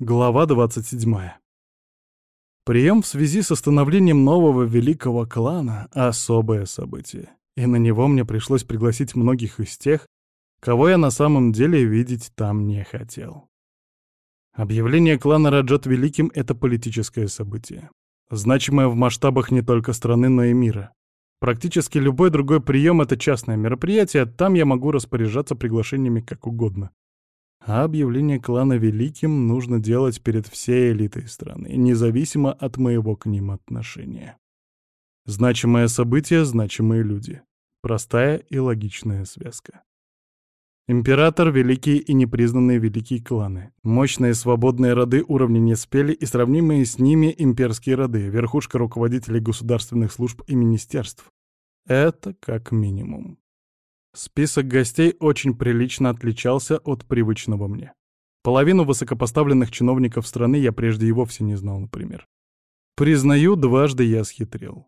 Глава 27. Прием в связи с становлением нового великого клана — особое событие, и на него мне пришлось пригласить многих из тех, кого я на самом деле видеть там не хотел. Объявление клана Раджат Великим — это политическое событие, значимое в масштабах не только страны, но и мира. Практически любой другой прием — это частное мероприятие, там я могу распоряжаться приглашениями как угодно. А объявление клана великим нужно делать перед всей элитой страны, независимо от моего к ним отношения. Значимое событие — значимые люди. Простая и логичная связка. Император, великие и непризнанные великие кланы, мощные свободные роды уровня не спели и сравнимые с ними имперские роды, верхушка руководителей государственных служб и министерств. Это как минимум. Список гостей очень прилично отличался от привычного мне. Половину высокопоставленных чиновников страны я прежде и вовсе не знал, например. Признаю, дважды я схитрил.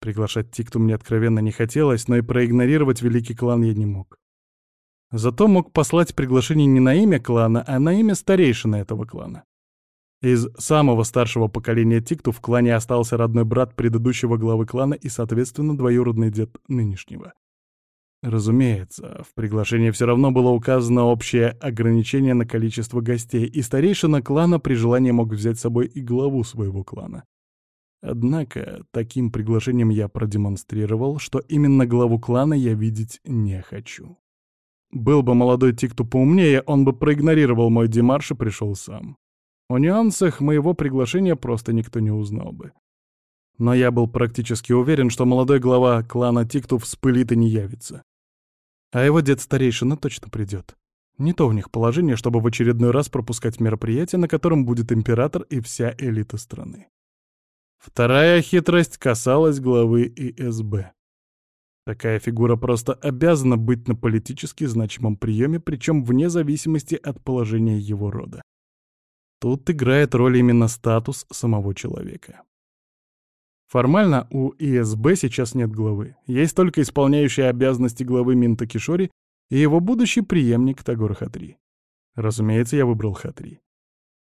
Приглашать Тикту мне откровенно не хотелось, но и проигнорировать великий клан я не мог. Зато мог послать приглашение не на имя клана, а на имя старейшины этого клана. Из самого старшего поколения Тикту в клане остался родной брат предыдущего главы клана и, соответственно, двоюродный дед нынешнего. Разумеется, в приглашении все равно было указано общее ограничение на количество гостей, и старейшина клана при желании мог взять с собой и главу своего клана. Однако таким приглашением я продемонстрировал, что именно главу клана я видеть не хочу. Был бы молодой Тикту поумнее, он бы проигнорировал мой демарш и пришел сам. О нюансах моего приглашения просто никто не узнал бы. Но я был практически уверен, что молодой глава клана Тикту вспылит и не явится. А его дед-старейшина точно придет. Не то у них положение, чтобы в очередной раз пропускать мероприятие, на котором будет император и вся элита страны. Вторая хитрость касалась главы ИСБ. Такая фигура просто обязана быть на политически значимом приеме, причем вне зависимости от положения его рода. Тут играет роль именно статус самого человека. Формально у ИСБ сейчас нет главы. Есть только исполняющий обязанности главы Минта Кишори и его будущий преемник Тагор Хатри. Разумеется, я выбрал Хатри.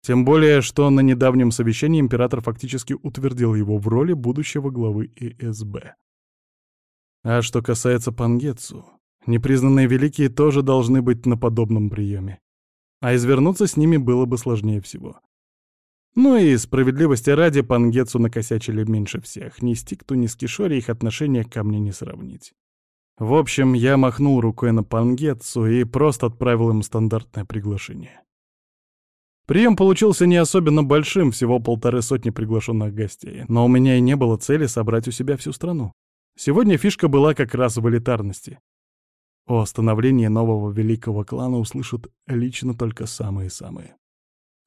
Тем более, что на недавнем совещании император фактически утвердил его в роли будущего главы ИСБ. А что касается Пангетсу, непризнанные великие тоже должны быть на подобном приеме. А извернуться с ними было бы сложнее всего. Ну и справедливости ради Пангетсу накосячили меньше всех. Ни Стикту, ни Скишори их отношения ко мне не сравнить. В общем, я махнул рукой на Пангетсу и просто отправил им стандартное приглашение. Прием получился не особенно большим, всего полторы сотни приглашенных гостей, но у меня и не было цели собрать у себя всю страну. Сегодня фишка была как раз в элитарности. О становлении нового великого клана услышат лично только самые-самые.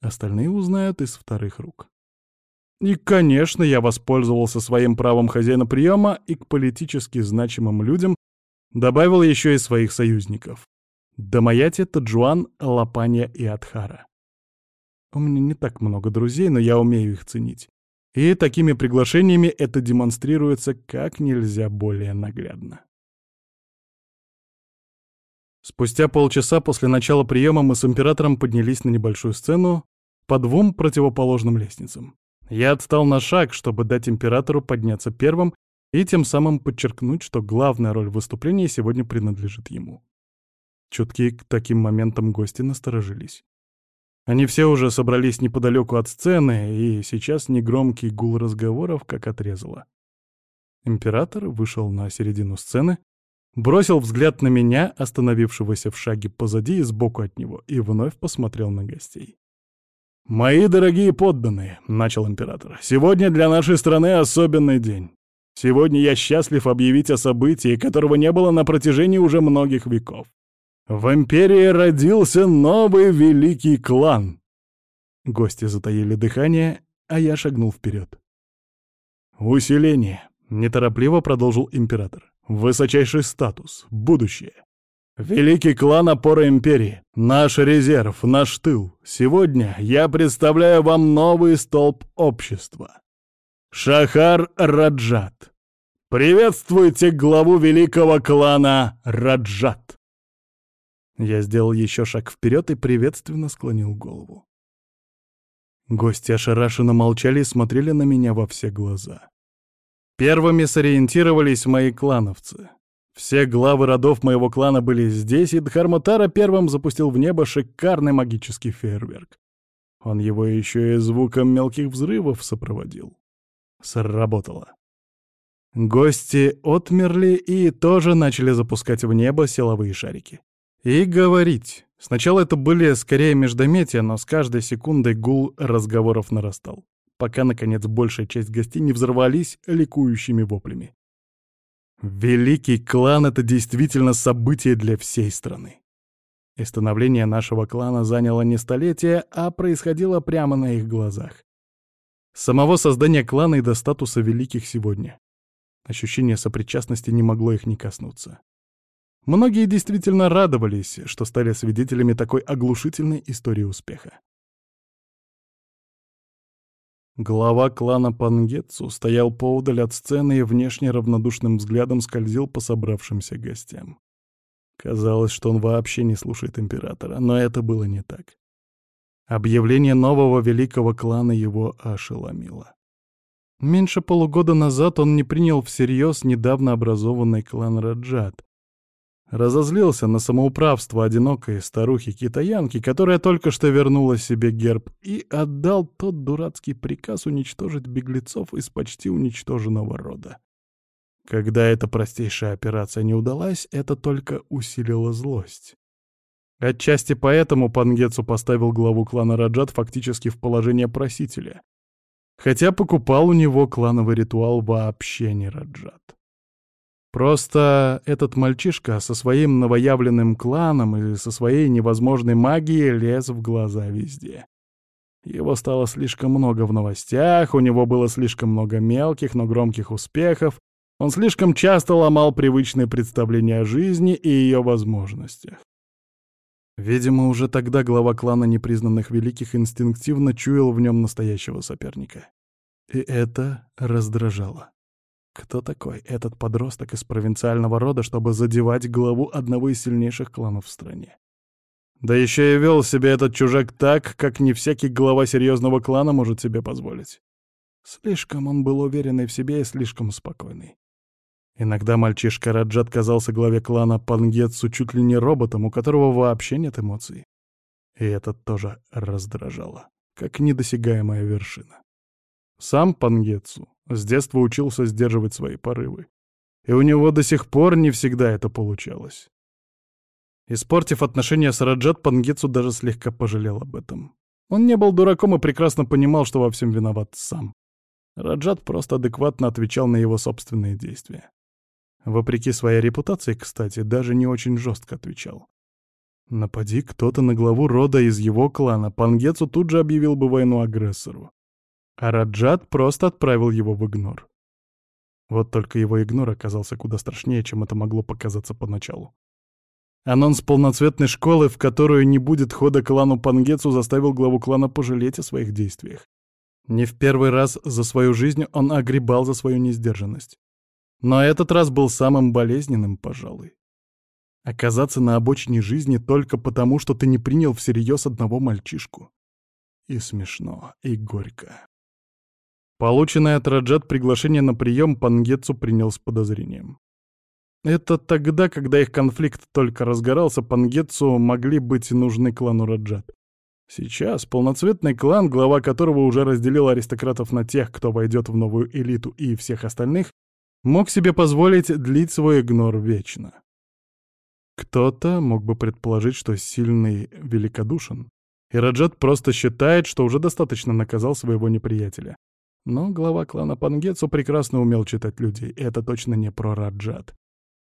Остальные узнают из вторых рук. И, конечно, я воспользовался своим правом хозяина приема и к политически значимым людям добавил еще и своих союзников. Дамаяти, Таджуан, Лапанья и Адхара. У меня не так много друзей, но я умею их ценить. И такими приглашениями это демонстрируется как нельзя более наглядно. Спустя полчаса после начала приема мы с императором поднялись на небольшую сцену по двум противоположным лестницам. Я отстал на шаг, чтобы дать императору подняться первым и тем самым подчеркнуть, что главная роль выступления сегодня принадлежит ему. Чуткие к таким моментам гости насторожились. Они все уже собрались неподалеку от сцены, и сейчас негромкий гул разговоров как отрезало. Император вышел на середину сцены, бросил взгляд на меня, остановившегося в шаге позади и сбоку от него, и вновь посмотрел на гостей. «Мои дорогие подданные», — начал император, — «сегодня для нашей страны особенный день. Сегодня я счастлив объявить о событии, которого не было на протяжении уже многих веков. В империи родился новый великий клан». Гости затаили дыхание, а я шагнул вперед. «Усиление», — неторопливо продолжил император. Высочайший статус, будущее. Великий клан опора империи, наш резерв, наш тыл. Сегодня я представляю вам новый столб общества. Шахар Раджат. Приветствуйте главу великого клана Раджат. Я сделал еще шаг вперед и приветственно склонил голову. Гости ошарашенно молчали и смотрели на меня во все глаза. Первыми сориентировались мои клановцы. Все главы родов моего клана были здесь, и Дхарматара первым запустил в небо шикарный магический фейерверк. Он его еще и звуком мелких взрывов сопроводил. Сработало. Гости отмерли и тоже начали запускать в небо силовые шарики. И говорить. Сначала это были скорее междометия, но с каждой секундой гул разговоров нарастал, пока, наконец, большая часть гостей не взорвались ликующими воплями. Великий клан — это действительно событие для всей страны. И становление нашего клана заняло не столетия, а происходило прямо на их глазах. Самого создания клана и до статуса великих сегодня. Ощущение сопричастности не могло их не коснуться. Многие действительно радовались, что стали свидетелями такой оглушительной истории успеха. Глава клана Пангетсу стоял поудаль от сцены и внешне равнодушным взглядом скользил по собравшимся гостям. Казалось, что он вообще не слушает императора, но это было не так. Объявление нового великого клана его ошеломило. Меньше полугода назад он не принял всерьез недавно образованный клан Раджат. Разозлился на самоуправство одинокой старухи-китаянки, которая только что вернула себе герб, и отдал тот дурацкий приказ уничтожить беглецов из почти уничтоженного рода. Когда эта простейшая операция не удалась, это только усилило злость. Отчасти поэтому Пангецу поставил главу клана Раджат фактически в положение просителя — Хотя покупал у него клановый ритуал вообще не Раджат. Просто этот мальчишка со своим новоявленным кланом и со своей невозможной магией лез в глаза везде. Его стало слишком много в новостях, у него было слишком много мелких, но громких успехов, он слишком часто ломал привычные представления о жизни и ее возможностях. Видимо, уже тогда глава клана непризнанных великих инстинктивно чуял в нем настоящего соперника. И это раздражало. Кто такой этот подросток из провинциального рода, чтобы задевать главу одного из сильнейших кланов в стране? Да еще и вел себя этот чужак так, как не всякий глава серьезного клана может себе позволить. Слишком он был уверенный в себе и слишком спокойный. Иногда мальчишка Раджат казался главе клана Пангетсу чуть ли не роботом, у которого вообще нет эмоций. И это тоже раздражало, как недосягаемая вершина. Сам Пангетсу с детства учился сдерживать свои порывы. И у него до сих пор не всегда это получалось. Испортив отношения с Раджат, Пангетсу даже слегка пожалел об этом. Он не был дураком и прекрасно понимал, что во всем виноват сам. Раджат просто адекватно отвечал на его собственные действия. Вопреки своей репутации, кстати, даже не очень жестко отвечал. Напади кто-то на главу рода из его клана, Пангецу тут же объявил бы войну агрессору. А Раджат просто отправил его в игнор. Вот только его игнор оказался куда страшнее, чем это могло показаться поначалу. Анонс полноцветной школы, в которую не будет хода клану Пангецу, заставил главу клана пожалеть о своих действиях. Не в первый раз за свою жизнь он огребал за свою несдержанность. Но этот раз был самым болезненным, пожалуй. Оказаться на обочине жизни только потому, что ты не принял всерьез одного мальчишку. И смешно, и горько. Полученное от Раджат приглашение на прием Пангетсу принял с подозрением. Это тогда, когда их конфликт только разгорался, Пангетсу могли быть нужны клану Раджат. Сейчас полноцветный клан, глава которого уже разделил аристократов на тех, кто войдет в новую элиту, и всех остальных, мог себе позволить длить свой игнор вечно. Кто-то мог бы предположить, что сильный великодушен, и Раджат просто считает, что уже достаточно наказал своего неприятеля. Но глава клана Пангетсу прекрасно умел читать людей, и это точно не про Раджат.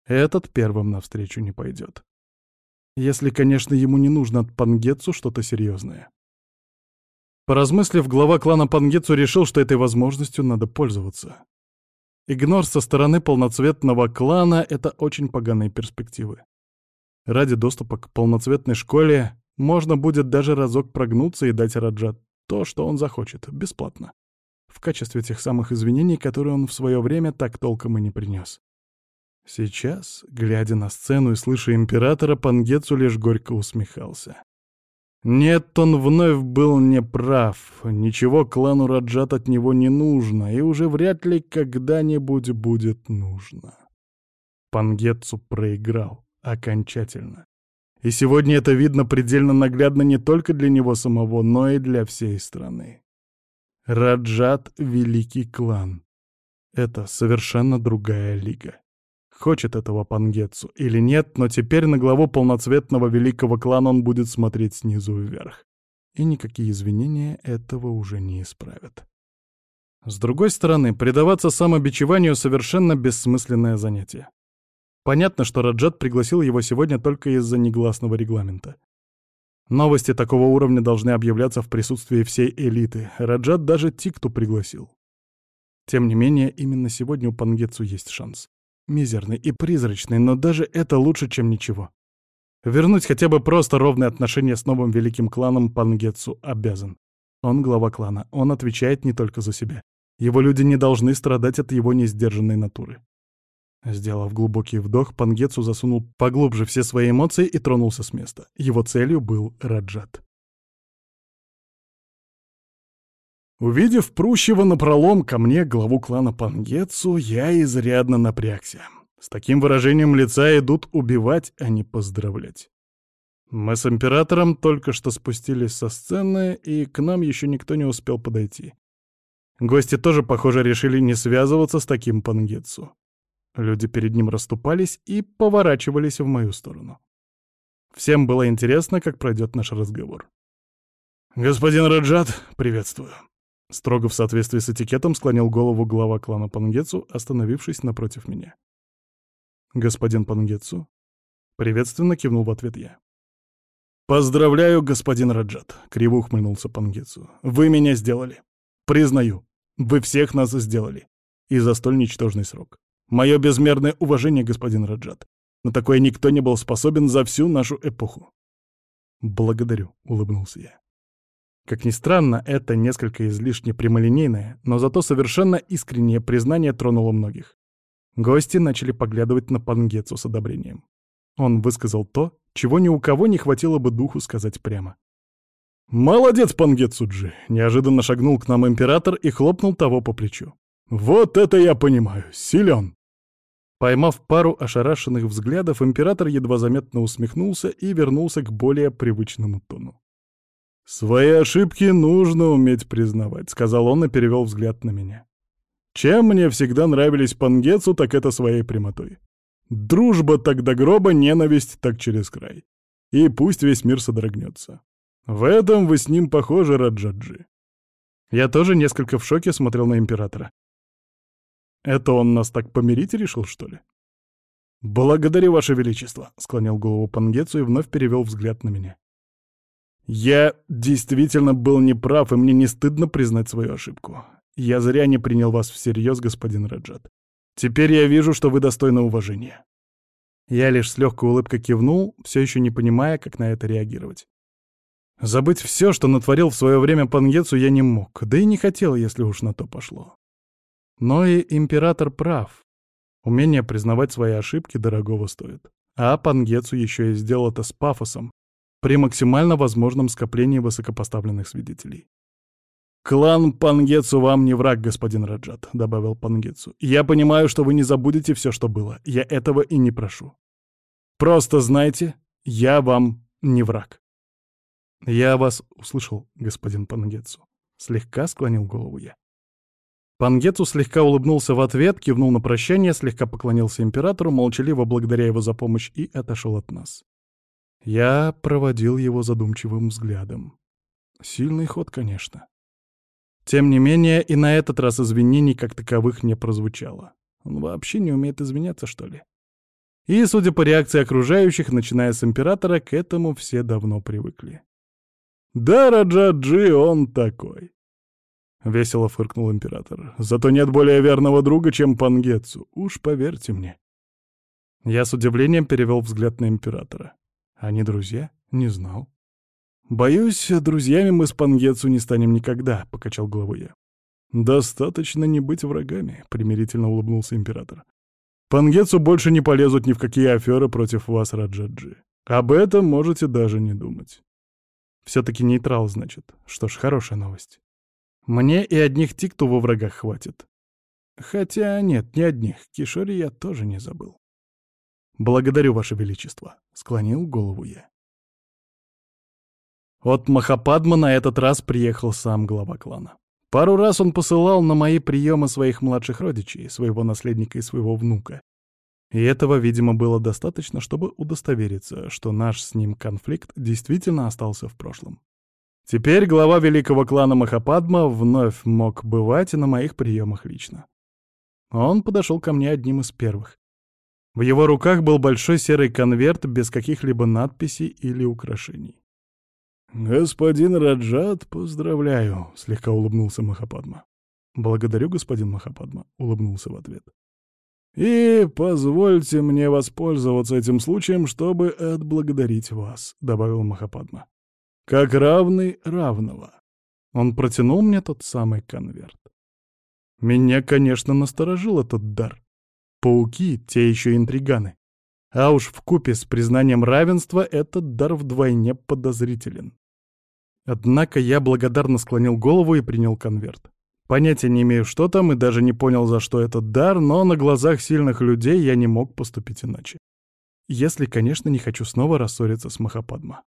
Этот первым навстречу не пойдет. Если, конечно, ему не нужно от Пангетсу что-то серьезное. Поразмыслив, глава клана Пангетсу решил, что этой возможностью надо пользоваться. Игнор со стороны полноцветного клана — это очень поганые перспективы. Ради доступа к полноцветной школе можно будет даже разок прогнуться и дать Раджат то, что он захочет, бесплатно. В качестве тех самых извинений, которые он в свое время так толком и не принес. Сейчас, глядя на сцену и слыша императора, Пангецу лишь горько усмехался. Нет, он вновь был неправ. Ничего клану Раджат от него не нужно, и уже вряд ли когда-нибудь будет нужно. Пангетсу проиграл. Окончательно. И сегодня это видно предельно наглядно не только для него самого, но и для всей страны. Раджат — великий клан. Это совершенно другая лига. Хочет этого Пангетсу или нет, но теперь на главу полноцветного великого клана он будет смотреть снизу вверх. И никакие извинения этого уже не исправят. С другой стороны, предаваться самобичеванию — совершенно бессмысленное занятие. Понятно, что Раджат пригласил его сегодня только из-за негласного регламента. Новости такого уровня должны объявляться в присутствии всей элиты. Раджат даже Тикту пригласил. Тем не менее, именно сегодня у Пангетсу есть шанс. Мизерный и призрачный, но даже это лучше, чем ничего. Вернуть хотя бы просто ровные отношения с новым великим кланом Пангетсу обязан. Он глава клана, он отвечает не только за себя. Его люди не должны страдать от его несдержанной натуры. Сделав глубокий вдох, Пангетсу засунул поглубже все свои эмоции и тронулся с места. Его целью был Раджат. Увидев прущего напролом ко мне главу клана Пангетсу, я изрядно напрягся. С таким выражением лица идут убивать, а не поздравлять. Мы с императором только что спустились со сцены, и к нам еще никто не успел подойти. Гости тоже, похоже, решили не связываться с таким Пангетсу. Люди перед ним расступались и поворачивались в мою сторону. Всем было интересно, как пройдет наш разговор. «Господин Раджат, приветствую», Строго в соответствии с этикетом склонил голову глава клана Пангетсу, остановившись напротив меня. «Господин Пангетсу?» Приветственно кивнул в ответ я. «Поздравляю, господин Раджат», — криво ухмыльнулся Пангетсу. «Вы меня сделали. Признаю, вы всех нас сделали. И за столь ничтожный срок. Мое безмерное уважение, господин Раджат. На такое никто не был способен за всю нашу эпоху». «Благодарю», — улыбнулся я. Как ни странно, это несколько излишне прямолинейное, но зато совершенно искреннее признание тронуло многих. Гости начали поглядывать на Пангецу с одобрением. Он высказал то, чего ни у кого не хватило бы духу сказать прямо. «Молодец, Пангецуджи!» — неожиданно шагнул к нам император и хлопнул того по плечу. «Вот это я понимаю! Силен!» Поймав пару ошарашенных взглядов, император едва заметно усмехнулся и вернулся к более привычному тону. «Свои ошибки нужно уметь признавать», — сказал он и перевел взгляд на меня. «Чем мне всегда нравились Пангецу, так это своей прямотой. Дружба так до гроба, ненависть так через край. И пусть весь мир содрогнется. В этом вы с ним похожи, Раджаджи». Я тоже несколько в шоке смотрел на императора. «Это он нас так помирить решил, что ли?» «Благодарю, Ваше Величество», — склонил голову Пангецу и вновь перевел взгляд на меня. Я действительно был неправ, и мне не стыдно признать свою ошибку. Я зря не принял вас всерьез, господин Раджат. Теперь я вижу, что вы достойны уважения. Я лишь с легкой улыбкой кивнул, все еще не понимая, как на это реагировать. Забыть все, что натворил в свое время Пангецу, я не мог, да и не хотел, если уж на то пошло. Но и император прав. Умение признавать свои ошибки дорогого стоит. А Пангецу еще и сделал это с пафосом, при максимально возможном скоплении высокопоставленных свидетелей. «Клан Пангецу вам не враг, господин Раджат», — добавил Пангецу. «Я понимаю, что вы не забудете все, что было. Я этого и не прошу. Просто знайте, я вам не враг». «Я вас услышал, господин Пангецу», — слегка склонил голову я. Пангецу слегка улыбнулся в ответ, кивнул на прощание, слегка поклонился императору, молчаливо благодаря его за помощь, и отошел от нас. Я проводил его задумчивым взглядом. Сильный ход, конечно. Тем не менее, и на этот раз извинений как таковых не прозвучало. Он вообще не умеет извиняться, что ли? И, судя по реакции окружающих, начиная с императора, к этому все давно привыкли. «Да, Раджаджи, он такой!» Весело фыркнул император. «Зато нет более верного друга, чем Пангетсу. Уж поверьте мне». Я с удивлением перевел взгляд на императора. Они друзья? Не знал. «Боюсь, друзьями мы с Пангетсу не станем никогда», — покачал головой я. «Достаточно не быть врагами», — примирительно улыбнулся император. «Пангетсу больше не полезут ни в какие аферы против вас, Раджаджи. Об этом можете даже не думать». Все-таки нейтрал, значит. Что ж, хорошая новость. Мне и одних тикту во врагах хватит. Хотя нет, не одних. Кишори я тоже не забыл. «Благодарю, Ваше Величество», — склонил голову я. От Махападма на этот раз приехал сам глава клана. Пару раз он посылал на мои приемы своих младших родичей, своего наследника и своего внука. И этого, видимо, было достаточно, чтобы удостовериться, что наш с ним конфликт действительно остался в прошлом. Теперь глава великого клана Махападма вновь мог бывать на моих приемах лично. Он подошел ко мне одним из первых. В его руках был большой серый конверт без каких-либо надписей или украшений. «Господин Раджат, поздравляю», — слегка улыбнулся Махападма. «Благодарю, господин Махападма», — улыбнулся в ответ. «И позвольте мне воспользоваться этим случаем, чтобы отблагодарить вас», — добавил Махападма. «Как равный равного». Он протянул мне тот самый конверт. Меня, конечно, насторожил этот дар. Пауки — те еще интриганы. А уж в купе с признанием равенства этот дар вдвойне подозрителен. Однако я благодарно склонил голову и принял конверт. Понятия не имею, что там, и даже не понял, за что этот дар, но на глазах сильных людей я не мог поступить иначе. Если, конечно, не хочу снова рассориться с Махападма.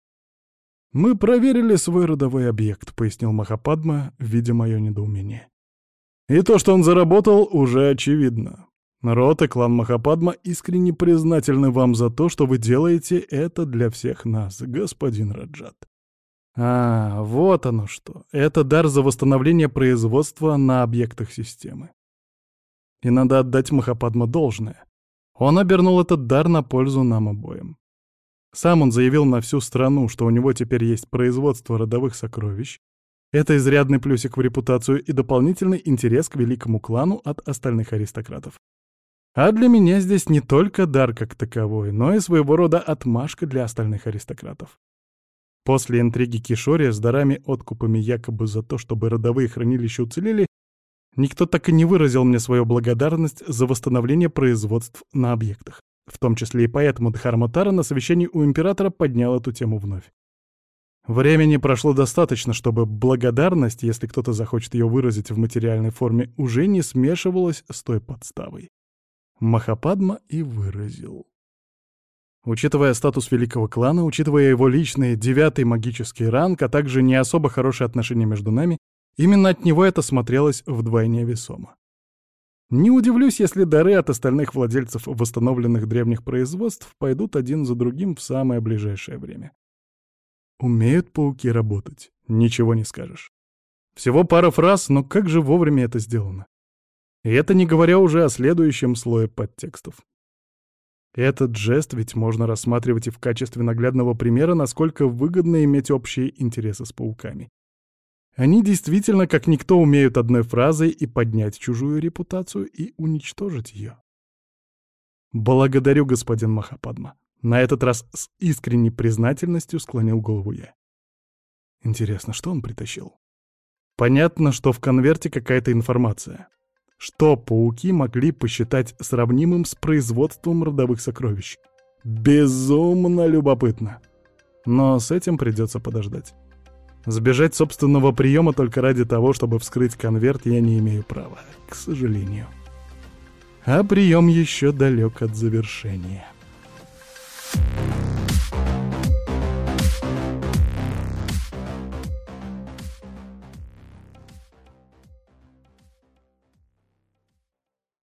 «Мы проверили свой родовой объект», — пояснил Махападма, видя мое недоумение. «И то, что он заработал, уже очевидно. Род и клан Махападма искренне признательны вам за то, что вы делаете это для всех нас, господин Раджат. А, вот оно что. Это дар за восстановление производства на объектах системы. И надо отдать Махападма должное. Он обернул этот дар на пользу нам обоим. Сам он заявил на всю страну, что у него теперь есть производство родовых сокровищ. Это изрядный плюсик в репутацию и дополнительный интерес к великому клану от остальных аристократов. А для меня здесь не только дар как таковой, но и своего рода отмашка для остальных аристократов. После интриги Кишори с дарами-откупами якобы за то, чтобы родовые хранилища уцелели, никто так и не выразил мне свою благодарность за восстановление производств на объектах. В том числе и поэтому Дхарматара на совещании у императора поднял эту тему вновь. Времени прошло достаточно, чтобы благодарность, если кто-то захочет ее выразить в материальной форме, уже не смешивалась с той подставой. Махападма и выразил. Учитывая статус великого клана, учитывая его личный девятый магический ранг, а также не особо хорошие отношения между нами, именно от него это смотрелось вдвойне весомо. Не удивлюсь, если дары от остальных владельцев восстановленных древних производств пойдут один за другим в самое ближайшее время. Умеют пауки работать, ничего не скажешь. Всего пара фраз, но как же вовремя это сделано. И это не говоря уже о следующем слое подтекстов. Этот жест ведь можно рассматривать и в качестве наглядного примера, насколько выгодно иметь общие интересы с пауками. Они действительно, как никто, умеют одной фразой и поднять чужую репутацию и уничтожить ее. «Благодарю, господин Махападма». На этот раз с искренней признательностью склонил голову я. Интересно, что он притащил? Понятно, что в конверте какая-то информация что пауки могли посчитать сравнимым с производством родовых сокровищ. Безумно любопытно. Но с этим придется подождать. Сбежать собственного приема только ради того, чтобы вскрыть конверт, я не имею права, к сожалению. А прием еще далек от завершения.